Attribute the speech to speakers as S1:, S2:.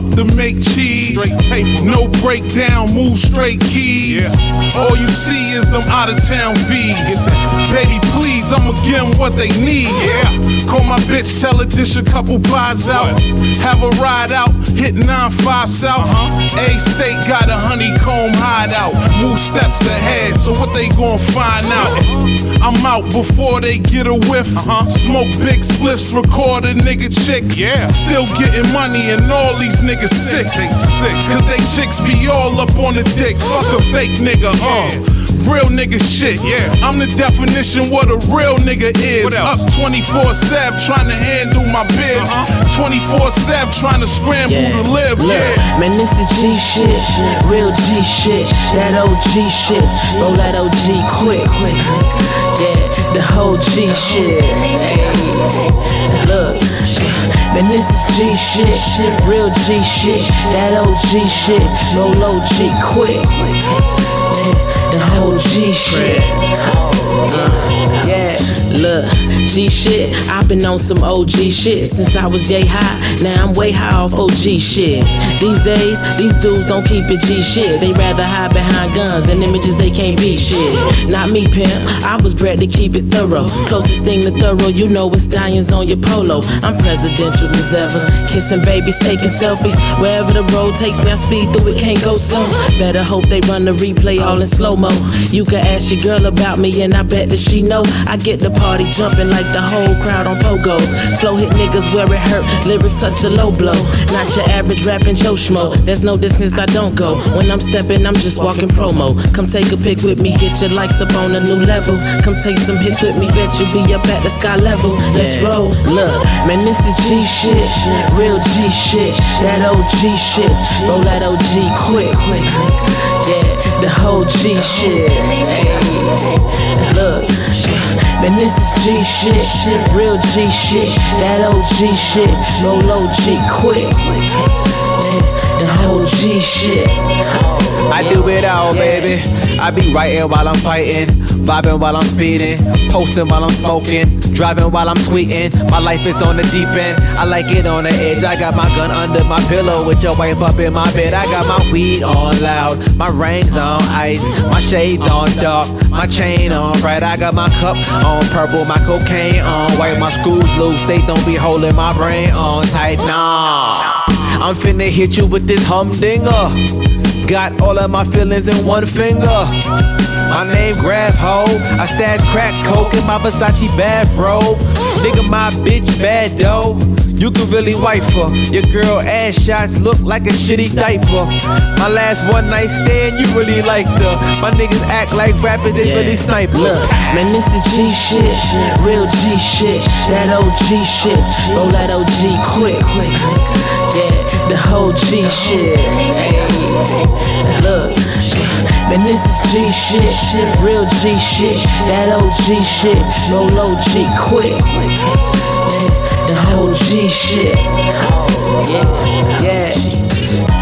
S1: fake cheese. No breakdown, move straight keys. All you see is them out of town V's. Baby, please, I'ma give 'em what they need. Yeah. Call my bitch, tell her dish a couple buys out. Have a ride out, hit 9-5 south. A state got a honeycomb hideout. Move steps ahead, so what they gon' find out? I'm out before they get a whiff. huh Smoke big spliffs, record a nigga chick. Yeah. Still getting money and all these niggas sick. They sick. Cause they chicks be all up on the dick. Fuck a fake nigga, uh. Real nigga shit. Yeah. I'm the definition what a real nigga is.
S2: What?
S1: Up 24 7 trying to handle my biz. 24 7 trying to scramble
S3: Yeah.
S1: to live.
S3: Look,
S1: Yeah.
S3: man, this is G shit, real G shit, that OG shit, roll that OG quick, quick. The whole G shit. Look, man, this is G shit, real G shit, that OG shit, roll OG quick. Yeah, the whole G shit. Uh, look, G shit. I've been on some OG shit since I was yay high. Now I'm way high off OG shit. These days, these dudes don't keep it G shit. They rather hide behind guns and images they can't be shit. Not me, pimp. I was bred to keep it thorough. Closest thing to thorough, you know, it's stallions on your polo. I'm presidential as ever. Kissing babies, taking selfies. Wherever the road takes me, I speed through it, can't go slow. Better hope they run the replay all in slow mo. You can ask your girl about me, and I bet that she know. I get the party jumping like the whole crowd on pogos. Flow hit niggas where it hurt. Lyrics such a low blow. Not your average rapping Joe Schmo. There's no distance I don't go. When I'm stepping, I'm just walking promo. Come take a pic with me, get your likes up on a new level. Come take some hits with me, bet you be up at the sky level. Let's roll. Look, man, this is G shit, real G shit, that OG shit. Roll that OG quick, quick. Yeah, the whole G shit. Hey, look. Man, this is G shit, real G shit, that OG shit, roll OG quick. The whole G shit.
S4: I do it all, baby. I be writing while I'm fighting, vibing while I'm speeding, posting while I'm smoking, driving while I'm tweeting. My life is on the deep end. I like it on the edge. I got my gun under my pillow with your wife up in my bed. I got my weed on loud, my rings on ice, my shades on dark, my chain on bright. I got my cup on purple, my cocaine on white, my screws loose. They don't be holding my brain on tight. Nah, I'm finna hit you with this humdinger. Got all of my feelings in one finger. My name Grab Ho. I stash crack coke in my Versace bathrobe. Nigga, my bitch bad though. You can really wife her. Your girl ass shots look like a shitty diaper. My last one night stand, you really liked her. My niggas act like rappers, they really snipers.
S3: Look, man, this is G shit, real G shit, that OG shit, roll that OG quick, quick. Yeah, the whole G shit. Look, man, this is G shit, real G shit, that OG shit, roll OG quick. The whole G shit. Yeah, yeah.